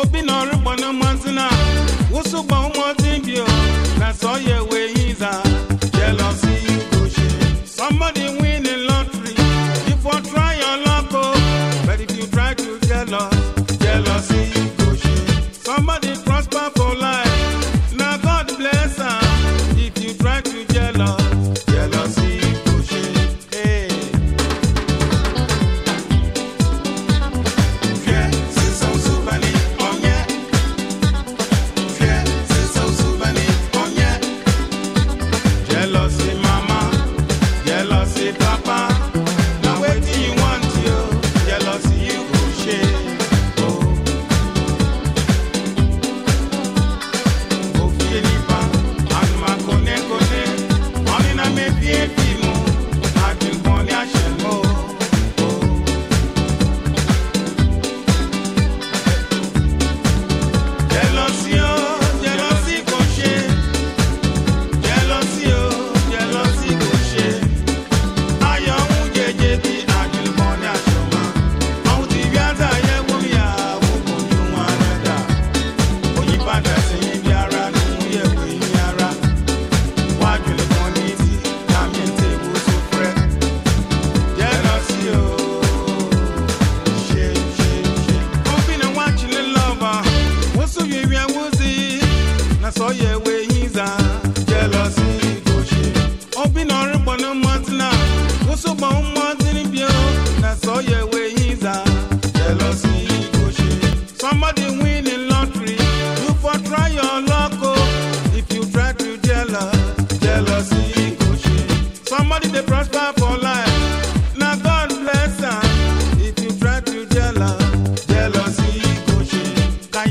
obi na ọrụ na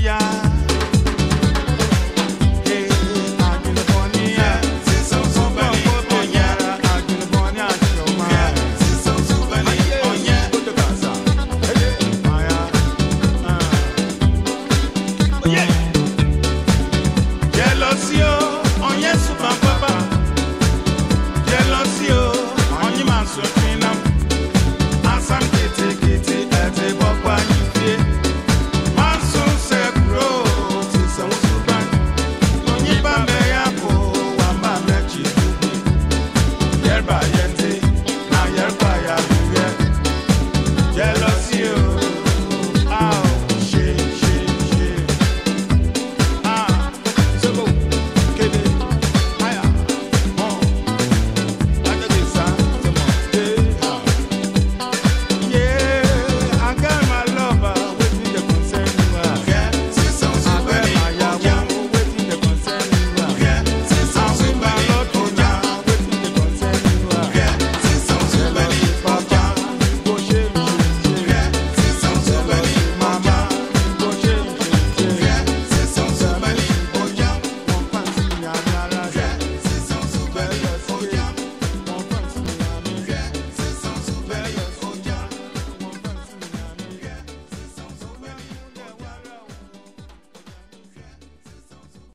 ya. thereby. Yeah.